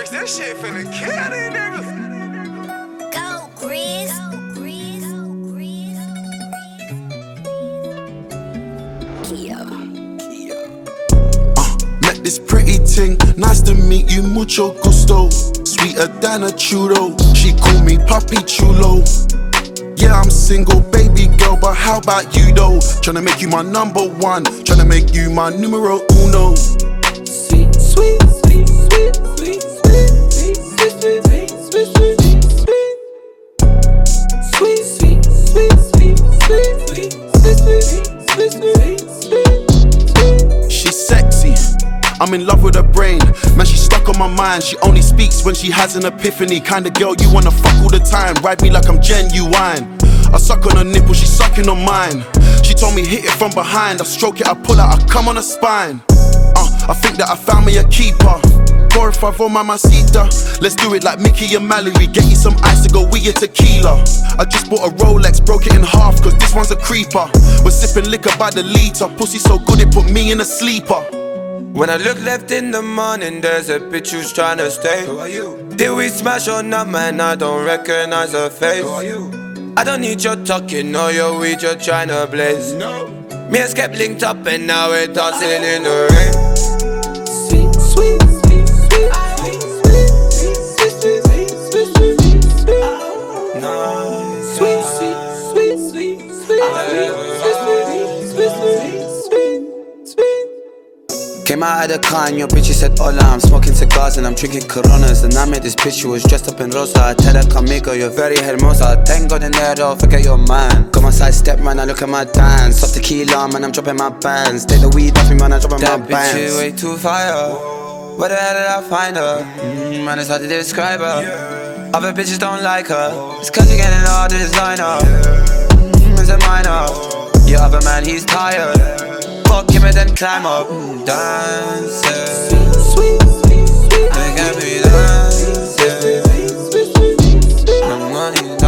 Rex, this shit finna kill these niggas. Go, Grizz. Uh, met this pretty ting, nice to meet you, mucho gusto. Sweeter than a chulo, she call me Papi Chulo. Yeah, I'm single, baby girl, but how about you though? Tryna make you my number one, tryna make you my numero uno. She's sexy. I'm in love with her brain. Man, she's stuck on my mind. She only speaks when she has an epiphany. Kinda girl you wanna fuck all the time. Ride me like I'm genuine. I suck on her nipple, she's sucking on mine. She told me hit it from behind. I stroke it, I pull out, I come on her spine. Uh, I think that I found me a keeper. Four or five on mamacita. Let's do it like Mickey and Mallory. Get you some ice to go with your tequila. I just bought a Rolex, broke it in half, cause this one's a creeper. We're sipping liquor by the liter. Pussy so good it put me in a sleeper. When I look left in the morning, there's a bitch who's trying to stay. Who are you? Did we smash or not, man? I don't recognize her face. Who are you? I don't need your talking or your weed, you're trying to blaze. No. Me and Skep linked up and now we're dancing in the rain. Came out of the car and your bitch said hola I'm smoking cigars and I'm drinking coronas And I met this bitch who was dressed up in rosa I tell her conmigo, you're very hermosa Tengo dinero, forget your man Got my side step man, I look at my dance Off tequila man, I'm dropping my bands Take the weed off me man, I'm dropping That my bitch bands is way too fire. Where the hell did I find her? Mm, man, it's hard to describe her. Other bitches don't like her. It's cause you're getting all the designer. Mm, it's a minor. Your other man, he's tired and climb up and dance. Sweet, sweet, sweet, sweet. Dancing. I'm running.